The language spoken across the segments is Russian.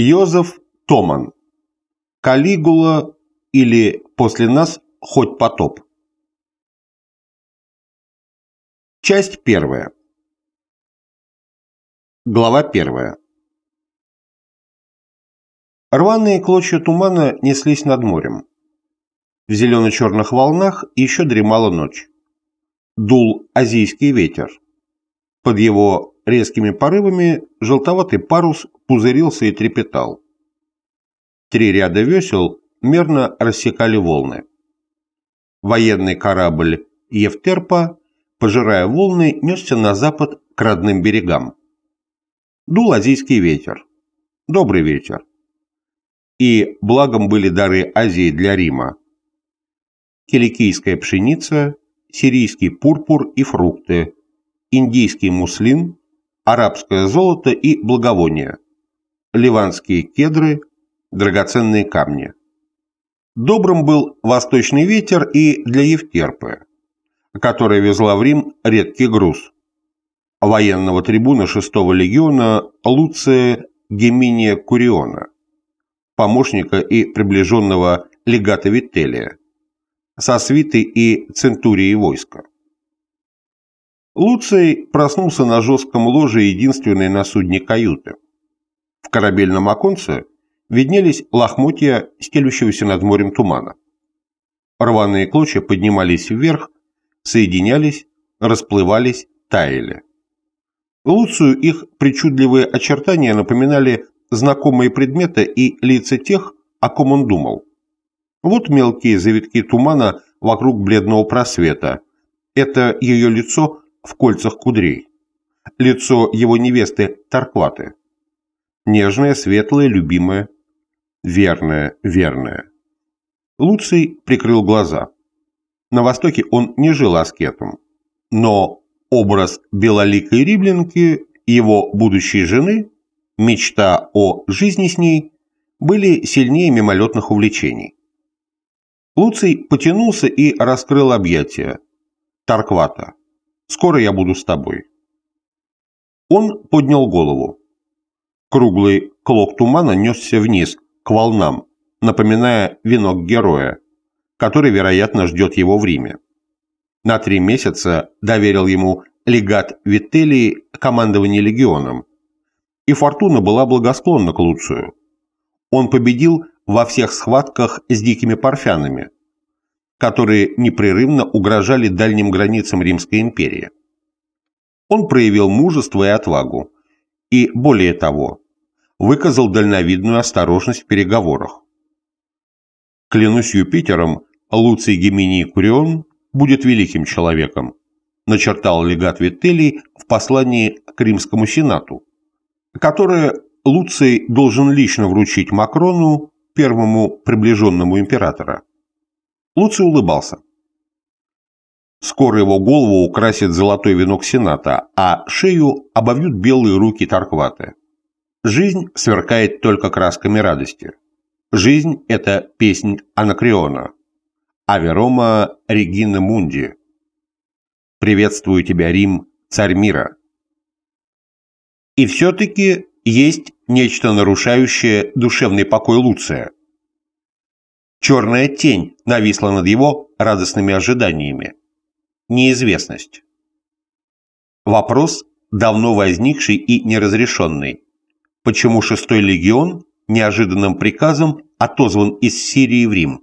Йозеф Томан. Калигула или после нас хоть потоп. Часть первая. Глава первая. Рваные клочья тумана неслись над морем. В зелено-черных волнах еще дремала ночь. Дул азийский ветер. Под его резкими порывами желтоватый парус пузырился и трепетал. Три ряда весел мерно рассекали волны. Военный корабль «Евтерпа», пожирая волны, несся на запад к родным берегам. Дул азийский ветер. Добрый ветер. И благом были дары Азии для Рима. Киликийская пшеница, сирийский пурпур и фрукты, индийский муслин, арабское золото и благовония, ливанские кедры, драгоценные камни. Добрым был восточный ветер и для Евтерпы, которая везла в Рим редкий груз. Военного трибуна 6-го легиона Луция Геминия Куриона, помощника и приближенного легата Вителия, со свитой и центурией войска. Луций проснулся на жестком ложе единственной на судне каюты. В корабельном оконце виднелись лохмотья стелющегося над морем тумана. Рваные клочья поднимались вверх, соединялись, расплывались, таяли. Луцию их причудливые очертания напоминали знакомые предметы и лица тех, о ком он думал. Вот мелкие завитки тумана вокруг бледного просвета. Это ее лицо в кольцах кудрей. Лицо его невесты Таркваты. Нежное, светлое, любимое. Верное, верное. Луций прикрыл глаза. На Востоке он не жил аскетом. Но образ белоликой риблинки, его будущей жены, мечта о жизни с ней, были сильнее мимолетных увлечений. Луций потянулся и раскрыл объятия. Тарквата. Скоро я буду с тобой. Он поднял голову. Круглый клок тумана несся вниз, к волнам, напоминая венок героя, который, вероятно, ждет его в Риме. На три месяца доверил ему легат Вителлии командование легионом, и фортуна была благосклонна к Луцию. Он победил во всех схватках с дикими парфянами, которые непрерывно угрожали дальним границам Римской империи. Он проявил мужество и отвагу, и, более того, выказал дальновидную осторожность в переговорах. Клянусь Юпитером, Луций Геминий Курион будет великим человеком, начертал легат Вителлий в послании к Римскому Сенату, которое Луций должен лично вручить Макрону, первому приближенному императора. Луций улыбался. Скоро его голову украсит золотой венок Сената, а шею обовьют белые руки Таркваты. Жизнь сверкает только красками радости. Жизнь – это песнь Анакреона. Аверома Регина Мунди. Приветствую тебя, Рим, царь мира. И все-таки есть нечто нарушающее душевный покой Луция – Черная тень нависла над его радостными ожиданиями. Неизвестность. Вопрос, давно возникший и неразрешенный. Почему шестой легион неожиданным приказом отозван из Сирии в Рим?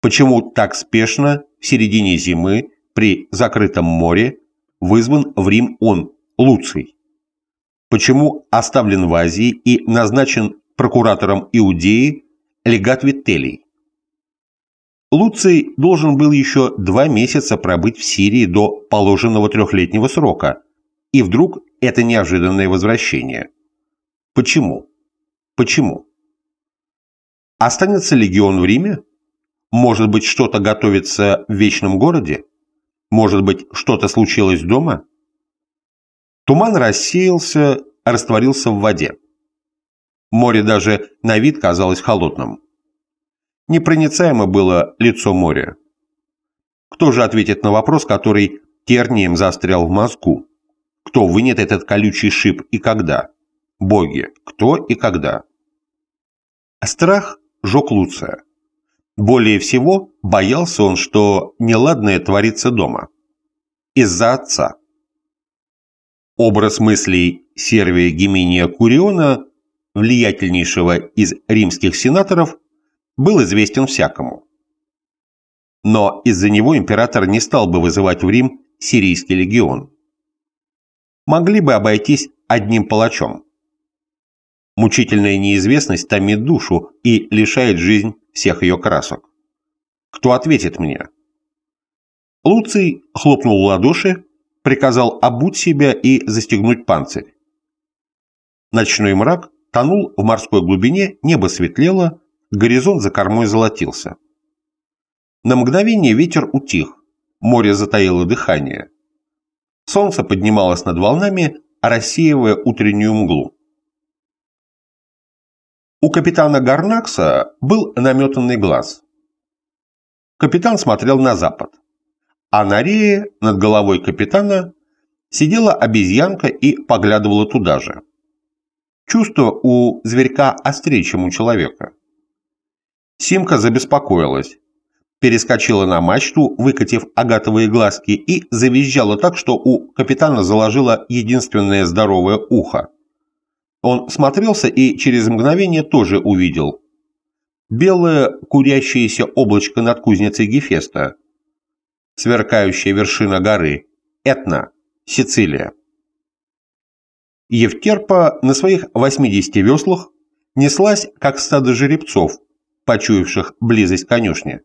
Почему так спешно в середине зимы при закрытом море вызван в Рим он, Луций? Почему оставлен в Азии и назначен прокуратором Иудеи легат Вителлий. Луций должен был еще два месяца пробыть в Сирии до положенного трехлетнего срока, и вдруг это неожиданное возвращение. Почему? Почему? Останется легион в Риме? Может быть, что-то готовится в Вечном городе? Может быть, что-то случилось дома? Туман рассеялся, растворился в воде. Море даже на вид казалось холодным. Непроницаемо было лицо моря. Кто же ответит на вопрос, который тернием застрял в мозгу? Кто вынет этот колючий шип и когда? боги, кто и когда. Страх жег Луция. Более всего боялся он, что неладное творится дома. Из-за отца. Образ мыслей Сервия Геминия Куриона, влиятельнейшего из римских сенаторов, был известен всякому. Но из-за него император не стал бы вызывать в Рим сирийский легион. Могли бы обойтись одним палачом. Мучительная неизвестность томит душу и лишает жизнь всех ее красок. Кто ответит мне? Луций хлопнул в ладоши, приказал обуть себя и застегнуть панцирь. Ночной мрак тонул в морской глубине, небо светлело, горизонт за кормой золотился. На мгновение ветер утих, море затаило дыхание. Солнце поднималось над волнами, рассеивая утреннюю мглу. У капитана Гарнакса был наметанный глаз. Капитан смотрел на запад, а на рее над головой капитана сидела обезьянка и поглядывала туда же. Чувство у зверька острее, чем у человека. Симка забеспокоилась, перескочила на мачту, выкатив агатовые глазки, и завизжала так, что у капитана заложило единственное здоровое ухо. Он смотрелся и через мгновение тоже увидел. Белое курящееся облачко над кузницей Гефеста. Сверкающая вершина горы. Этна. Сицилия. Евтерпа на своих 80 веслах неслась, как стадо жеребцов, почуявших близость конюшни.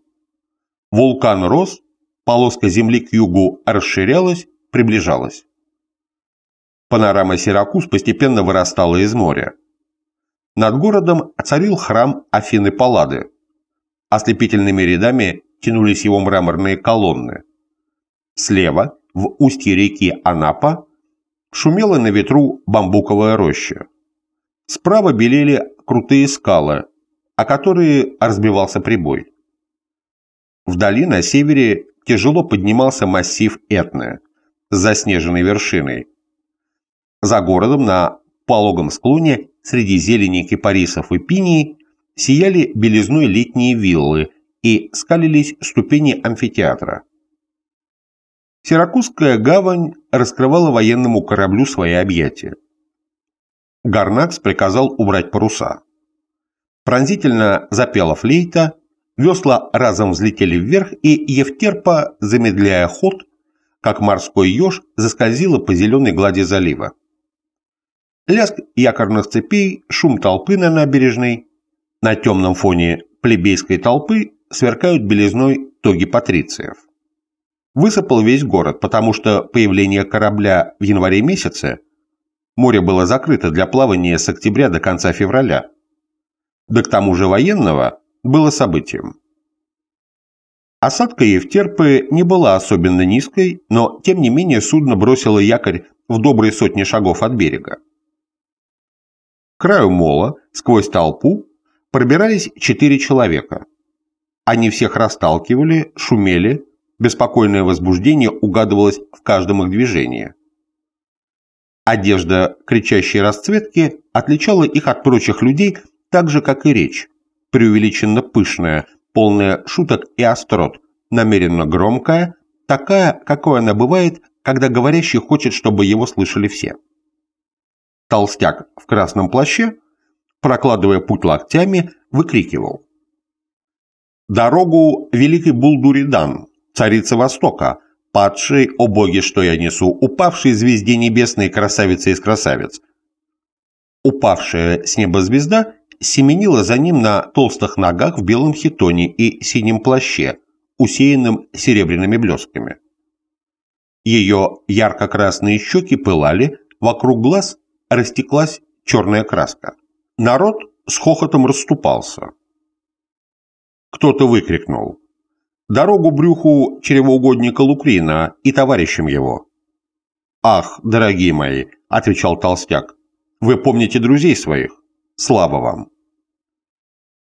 Вулкан рос, полоска земли к югу расширялась, приближалась. Панорама Сиракуз постепенно вырастала из моря. Над городом царил храм Афины Паллады. Ослепительными рядами тянулись его мраморные колонны. Слева, в устье реки Анапа, шумела на ветру бамбуковая роща. Справа белели крутые скалы, о которые разбивался прибой. Вдали на севере тяжело поднимался массив Этны с заснеженной вершиной. За городом на пологом склоне среди зелени кипарисов и пинии сияли белизной летние виллы и скалились ступени амфитеатра. Сиракузская гавань раскрывала военному кораблю свои объятия. Гарнакс приказал убрать паруса. Пронзительно запела флейта, Весла разом взлетели вверх, и Евтерпа, замедляя ход, как морской еж, заскользила по зеленой глади залива. Лязг якорных цепей, шум толпы на набережной. На темном фоне плебейской толпы сверкают белизной тоги патрициев. Высыпал весь город, потому что появление корабля в январе месяце море было закрыто для плавания с октября до конца февраля. Да к тому же военного было событием. Осадка Евтерпы не была особенно низкой, но тем не менее судно бросило якорь в добрые сотни шагов от берега. К краю мола, сквозь толпу, пробирались четыре человека. Они всех расталкивали, шумели, беспокойное возбуждение угадывалось в каждом их движении. Одежда кричащей расцветки отличала их от прочих людей так же, как и речь преувеличенно пышная, полная шуток и острот, намеренно громкая, такая, какой она бывает, когда говорящий хочет, чтобы его слышали все. Толстяк в красном плаще, прокладывая путь локтями, выкрикивал. «Дорогу великий Булдуридан, царица Востока, падший, о боги, что я несу, упавший звезде небесной красавица из красавиц». Упавшая с неба звезда семенила за ним на толстых ногах в белом хитоне и синем плаще, усеянном серебряными блесками. Ее ярко-красные щеки пылали, вокруг глаз растеклась черная краска. Народ с хохотом расступался. Кто-то выкрикнул «Дорогу брюху чревоугодника Лукрина и товарищам его!» «Ах, дорогие мои!» — отвечал толстяк. «Вы помните друзей своих? Слава вам!»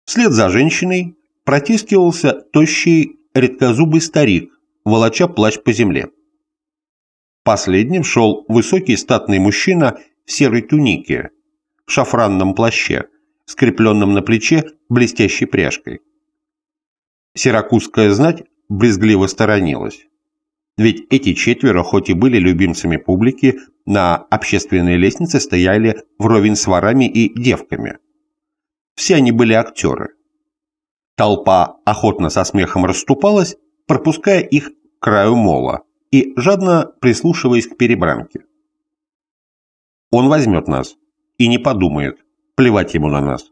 Вслед за женщиной протискивался тощий редкозубый старик, волоча плащ по земле. Последним шел высокий статный мужчина в серой тунике, в шафранном плаще, скрепленном на плече блестящей пряжкой. Сиракузская знать брезгливо сторонилась. Ведь эти четверо, хоть и были любимцами публики, на общественной лестнице стояли вровень с ворами и девками. Все они были актеры. Толпа охотно со смехом расступалась, пропуская их к краю мола и жадно прислушиваясь к перебранке. Он возьмет нас и не подумает, плевать ему на нас.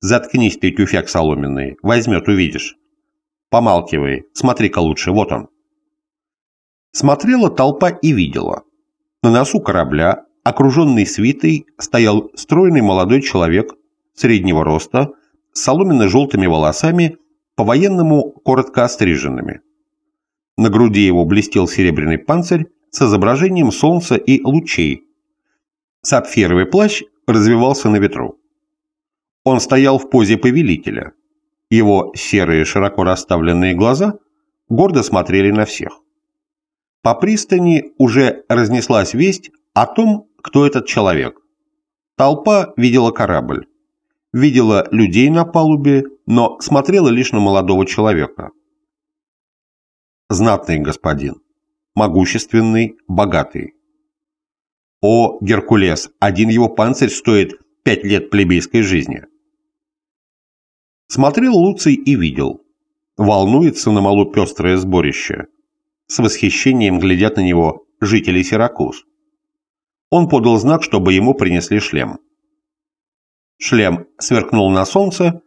Заткнись ты, тюфяк соломенный, возьмет, увидишь. Помалкивай, смотри-ка лучше, вот он. Смотрела толпа и видела. На носу корабля, окруженный свитой, стоял стройный молодой человек среднего роста, с соломенно-желтыми волосами, по-военному коротко остриженными. На груди его блестел серебряный панцирь с изображением солнца и лучей. Сапфировый плащ развивался на ветру. Он стоял в позе повелителя. Его серые широко расставленные глаза гордо смотрели на всех. По пристани уже разнеслась весть о том, кто этот человек. Толпа видела корабль, видела людей на палубе, но смотрела лишь на молодого человека. Знатный господин, могущественный, богатый. О, Геркулес, один его панцирь стоит пять лет плебейской жизни. Смотрел Луций и видел. Волнуется на малу пестрое сборище. С восхищением глядят на него жители Сиракуз. Он подал знак, чтобы ему принесли шлем. Шлем сверкнул на солнце,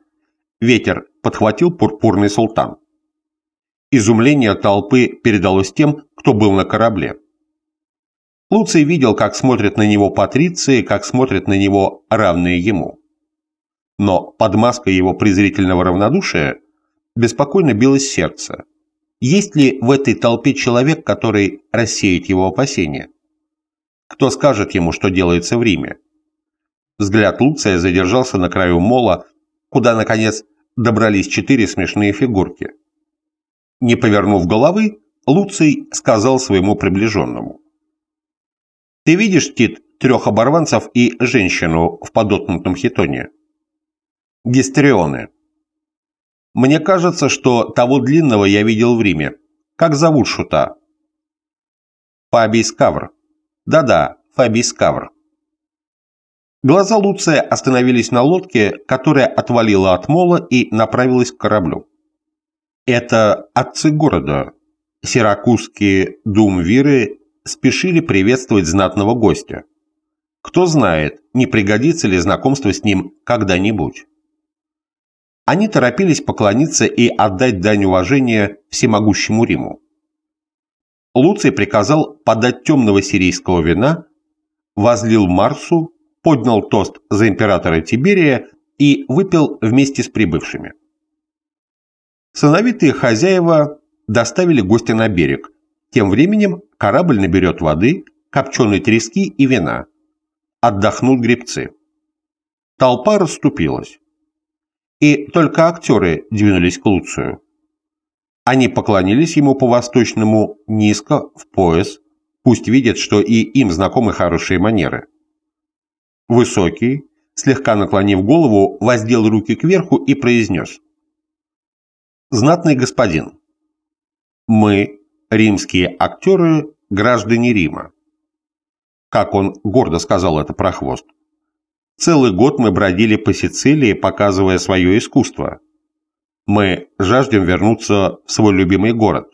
ветер подхватил пурпурный султан. Изумление толпы передалось тем, кто был на корабле. Луций видел, как смотрят на него патриции, как смотрят на него равные ему но под маской его презрительного равнодушия беспокойно билось сердце. Есть ли в этой толпе человек, который рассеет его опасения? Кто скажет ему, что делается в Риме? Взгляд Луция задержался на краю мола, куда, наконец, добрались четыре смешные фигурки. Не повернув головы, Луций сказал своему приближенному. «Ты видишь, Тит, трех оборванцев и женщину в подотнутом хитоне?» Гистерионы. Мне кажется, что того длинного я видел в Риме. Как зовут шута? Фабий Скавр. Да-да, Фабий Скавр. Глаза Луция остановились на лодке, которая отвалила от мола и направилась к кораблю. Это отцы города. Сиракузские думвиры спешили приветствовать знатного гостя. Кто знает, не пригодится ли знакомство с ним когда-нибудь. Они торопились поклониться и отдать дань уважения всемогущему Риму. Луций приказал подать темного сирийского вина, возлил Марсу, поднял тост за императора Тиберия и выпил вместе с прибывшими. Сыновитые хозяева доставили гостя на берег. Тем временем корабль наберет воды, копченой трески и вина. Отдохнут гребцы. Толпа расступилась и только актеры двинулись к Луцию. Они поклонились ему по-восточному низко, в пояс, пусть видят, что и им знакомы хорошие манеры. Высокий, слегка наклонив голову, воздел руки кверху и произнес. «Знатный господин, мы, римские актеры, граждане Рима». Как он гордо сказал это про хвост. Целый год мы бродили по Сицилии, показывая свое искусство. Мы жаждем вернуться в свой любимый город.